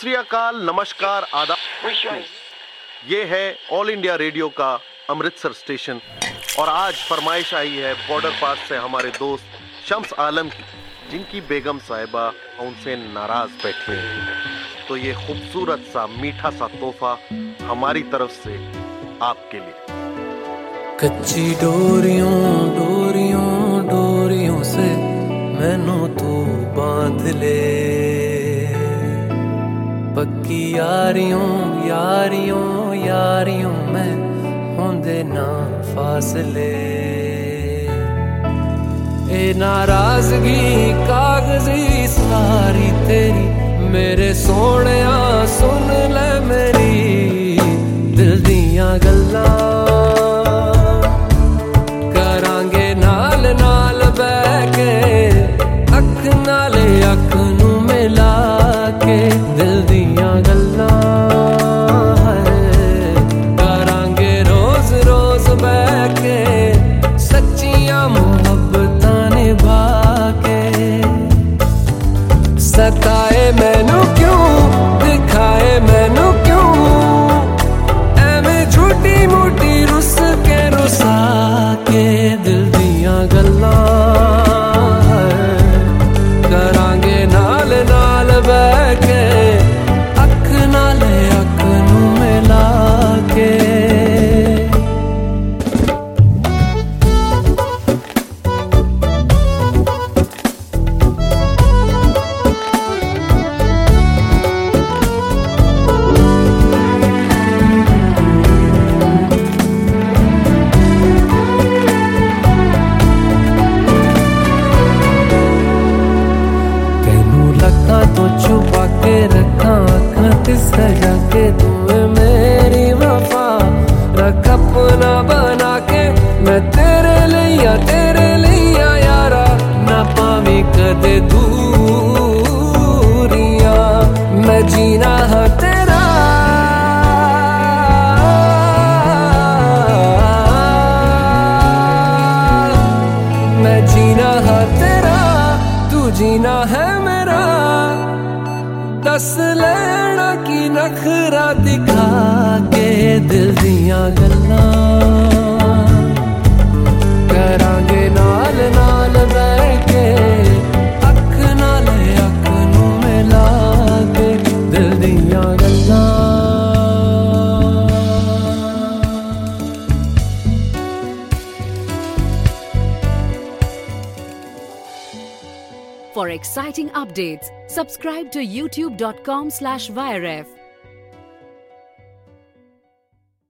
अकाल नमस्कार आदाब ये है ऑल इंडिया रेडियो का अमृतसर स्टेशन। और आज फरमाइश आई है बॉर्डर पास से हमारे दोस्त शम्स आलम की जिनकी बेगम साहिबा उनसे नाराज़ बैठे हैं। तो ये खूबसूरत सा मीठा सा तोहफा हमारी तरफ़ से आपके लिए। कच्ची डोरियों डोरियों डोरियों से मैनू तू बाँध ले। पक्की यारियों यारियों यारियों में होंदे ना फासले। ए नाराज़गी, कागज़ी सारी तेरी, मेरे सोने सुन ले मेरी। दिल दिया गल्ला सजा के तू मेरी वफा। रख अपना बना के मैं तेरे लिया तेरे लिया यारा। ना पावे कदे दूरिया। मैं जीना है तेरा। मैं जीना है तेरा, तू जीना है मेरा। दस लैना की नखरा दिखा के दिल दिया गल्ला। For exciting updates, subscribe to youtube.com slash viref